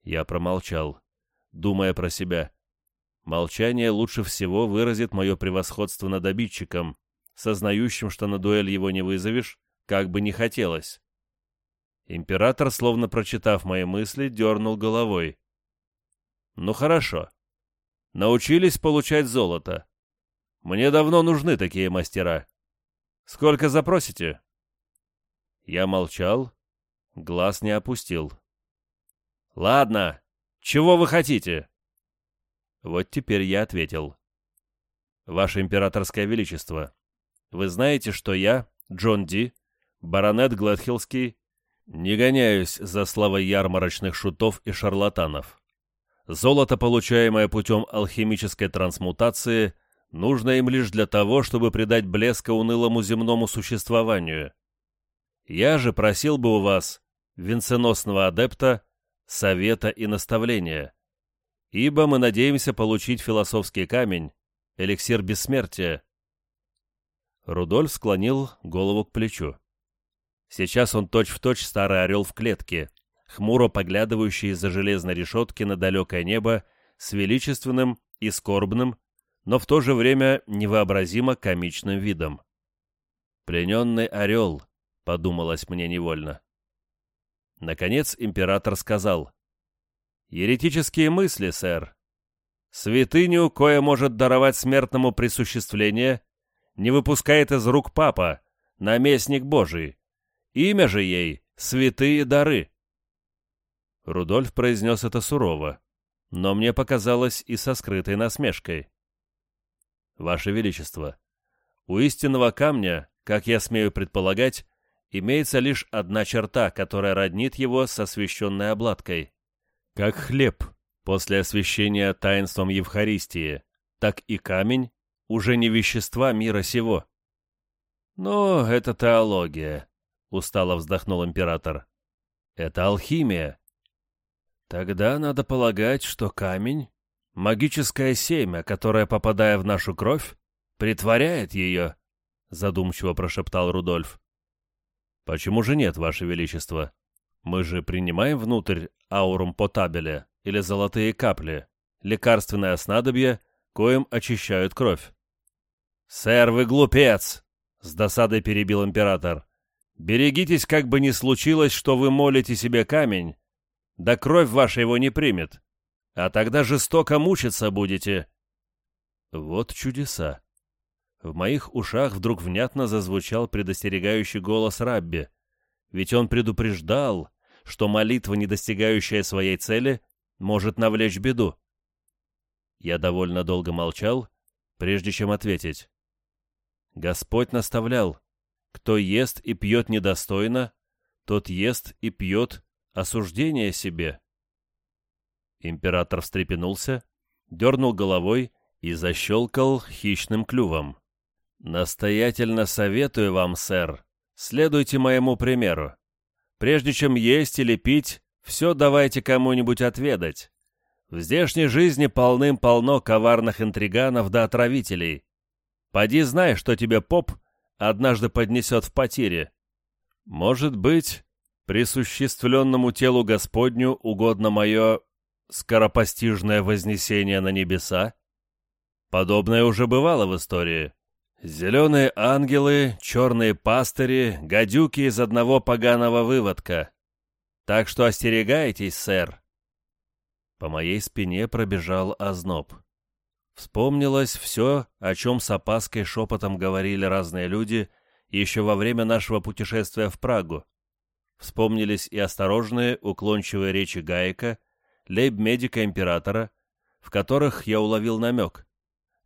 Я промолчал, думая про себя. Молчание лучше всего выразит мое превосходство над обидчиком, сознающим, что на дуэль его не вызовешь, как бы не хотелось. Император, словно прочитав мои мысли, дернул головой. «Ну хорошо. Научились получать золото. Мне давно нужны такие мастера. Сколько запросите?» Я молчал, глаз не опустил. «Ладно, чего вы хотите?» Вот теперь я ответил. «Ваше императорское величество, вы знаете, что я, Джон Ди, баронет Глэдхиллский, не гоняюсь за славой ярмарочных шутов и шарлатанов. Золото, получаемое путем алхимической трансмутации, нужно им лишь для того, чтобы придать блеска унылому земному существованию. Я же просил бы у вас, венценосного адепта, совета и наставления, ибо мы надеемся получить философский камень, эликсир бессмертия. Рудольф склонил голову к плечу. Сейчас он точь-в-точь точь старый орел в клетке, хмуро поглядывающий из-за железной решетки на далекое небо с величественным и скорбным, но в то же время невообразимо комичным видом. «Плененный орел», — подумалось мне невольно. Наконец император сказал, «Еретические мысли, сэр. Святыню, кое может даровать смертному присуществление, не выпускает из рук папа, наместник Божий, Имя же ей — святые дары. Рудольф произнес это сурово, но мне показалось и со скрытой насмешкой. Ваше Величество, у истинного камня, как я смею предполагать, имеется лишь одна черта, которая роднит его с освященной обладкой. Как хлеб после освящения таинством Евхаристии, так и камень уже не вещества мира сего. Но это теология, устало вздохнул император. Это алхимия. Тогда надо полагать, что камень — магическое семя, которое, попадая в нашу кровь, притворяет ее, — задумчиво прошептал Рудольф. Почему же нет, Ваше Величество? Мы же принимаем внутрь аурум потабеля или золотые капли, лекарственное снадобье, коим очищают кровь. «Сэр, вы глупец!» — с досадой перебил император. Берегитесь, как бы ни случилось, что вы молите себе камень, да кровь ваша его не примет, а тогда жестоко мучиться будете. Вот чудеса. В моих ушах вдруг внятно зазвучал предостерегающий голос Рабби, ведь он предупреждал, что молитва, не достигающая своей цели, может навлечь беду. Я довольно долго молчал, прежде чем ответить. Господь наставлял, кто ест и пьет недостойно, тот ест и пьет осуждение себе. Император встрепенулся, дернул головой и защелкал хищным клювом. «Настоятельно советую вам, сэр, следуйте моему примеру. Прежде чем есть или пить, все давайте кому-нибудь отведать. В здешней жизни полным-полно коварных интриганов да отравителей. Поди знай, что тебе поп однажды поднесет в потере. Может быть, присуществленному телу Господню угодно мое скоропостижное вознесение на небеса? Подобное уже бывало в истории. Зеленые ангелы, черные пастыри, гадюки из одного поганого выводка. Так что остерегайтесь, сэр. По моей спине пробежал озноб. Вспомнилось все, о чем с опаской шепотом говорили разные люди еще во время нашего путешествия в Прагу. Вспомнились и осторожные, уклончивые речи Гаека, лейб-медика императора, в которых я уловил намек.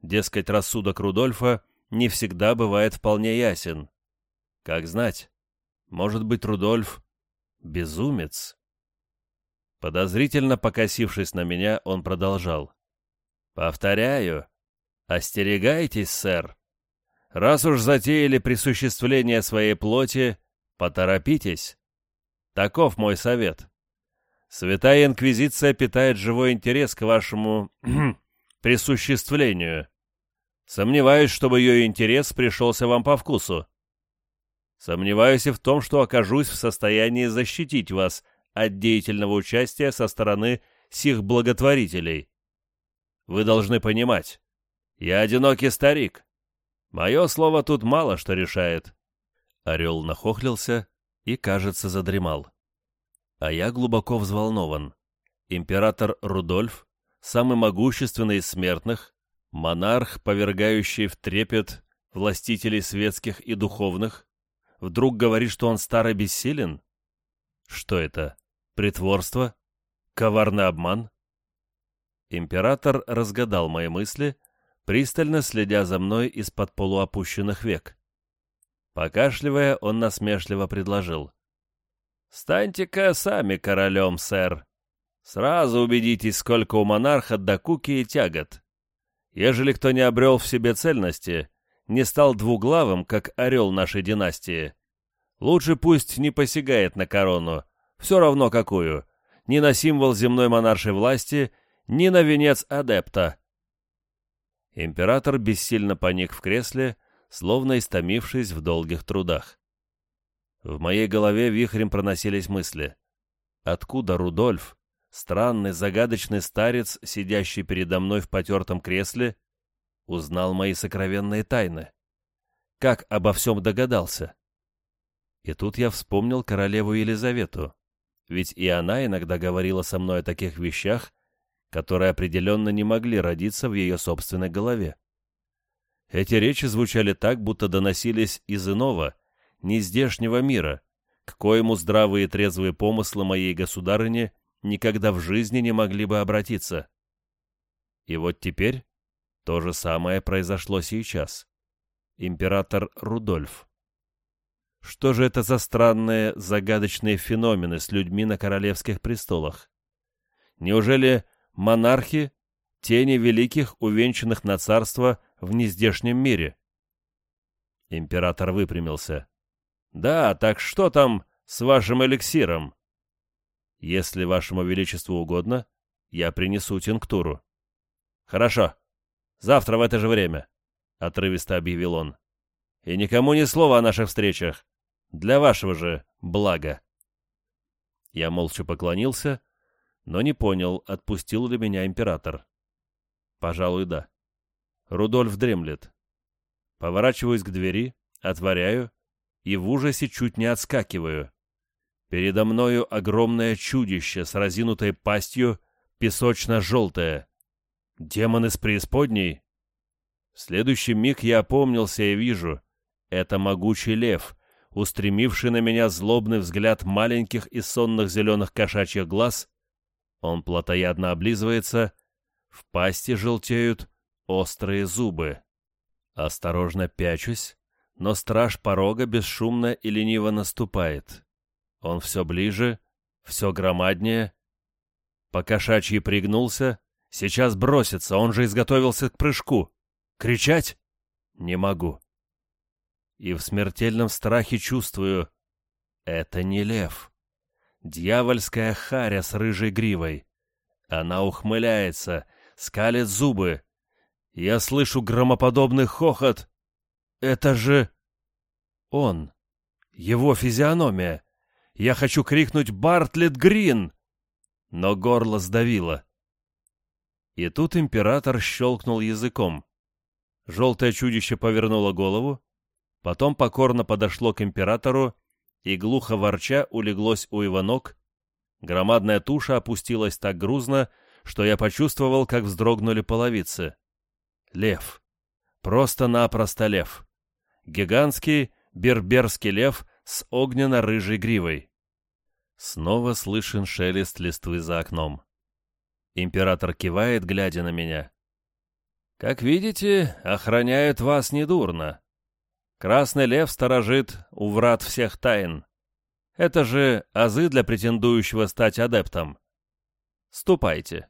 Дескать, рассудок Рудольфа не всегда бывает вполне ясен. Как знать, может быть, Рудольф — безумец? Подозрительно покосившись на меня, он продолжал. Повторяю, остерегайтесь, сэр. Раз уж затеяли присуществление своей плоти, поторопитесь. Таков мой совет. Святая Инквизиция питает живой интерес к вашему <clears throat> присуществлению. Сомневаюсь, чтобы ее интерес пришелся вам по вкусу. Сомневаюсь и в том, что окажусь в состоянии защитить вас от деятельного участия со стороны сих благотворителей. Вы должны понимать, я одинокий старик. Мое слово тут мало что решает». Орел нахохлился и, кажется, задремал. А я глубоко взволнован. Император Рудольф, самый могущественный из смертных, монарх, повергающий в трепет властителей светских и духовных, вдруг говорит, что он старый бессилен? Что это? Притворство? Коварный обман? Император разгадал мои мысли, пристально следя за мной из-под полуопущенных век. Покашливая, он насмешливо предложил. «Станьте-ка сами королем, сэр. Сразу убедитесь, сколько у монарха докуки и тягот. Ежели кто не обрел в себе цельности, не стал двуглавым, как орел нашей династии, лучше пусть не посягает на корону, все равно какую, ни на символ земной монаршей власти, ни на венец адепта». Император бессильно поник в кресле, словно истомившись в долгих трудах. В моей голове вихрем проносились мысли. Откуда Рудольф, странный загадочный старец, сидящий передо мной в потертом кресле, узнал мои сокровенные тайны? Как обо всем догадался? И тут я вспомнил королеву Елизавету, ведь и она иногда говорила со мной о таких вещах, которые определенно не могли родиться в ее собственной голове. Эти речи звучали так, будто доносились из иного, нездешнего мира, к коему здравые и трезвые помыслы моей государыни никогда в жизни не могли бы обратиться. И вот теперь то же самое произошло сейчас. Император Рудольф. Что же это за странные, загадочные феномены с людьми на королевских престолах? Неужели монархи — тени великих, увенчанных на царство в нездешнем мире. Император выпрямился. «Да, так что там с вашим эликсиром?» «Если вашему величеству угодно, я принесу тинктуру». «Хорошо. Завтра в это же время», — отрывисто объявил он. «И никому ни слова о наших встречах. Для вашего же блага». Я молча поклонился, но не понял, отпустил ли меня император. «Пожалуй, да». Рудольф дремлет. Поворачиваюсь к двери, отворяю и в ужасе чуть не отскакиваю. Передо мною огромное чудище с разинутой пастью, песочно-желтое. Демон из преисподней? В следующий миг я опомнился и вижу. Это могучий лев, устремивший на меня злобный взгляд маленьких и сонных зеленых кошачьих глаз. Он плотоядно облизывается, в пасти желтеют острые зубы. Осторожно пячусь, но страж порога бесшумно и лениво наступает. Он все ближе, все громаднее. Покошачьи пригнулся, сейчас бросится, он же изготовился к прыжку. Кричать? Не могу. И в смертельном страхе чувствую, это не лев. Дьявольская харя с рыжей гривой. Она ухмыляется, скалит зубы, я слышу громоподобный хохот. Это же... Он. Его физиономия. Я хочу крикнуть «Бартлет Грин!» Но горло сдавило. И тут император щелкнул языком. Желтое чудище повернуло голову, потом покорно подошло к императору и, глухо ворча, улеглось у его ног. Громадная туша опустилась так грузно, что я почувствовал, как вздрогнули половицы. Лев. Просто-напросто лев. Гигантский берберский лев с огненно-рыжей гривой. Снова слышен шелест листвы за окном. Император кивает, глядя на меня. «Как видите, охраняют вас недурно. Красный лев сторожит у врат всех тайн. Это же азы для претендующего стать адептом. Ступайте».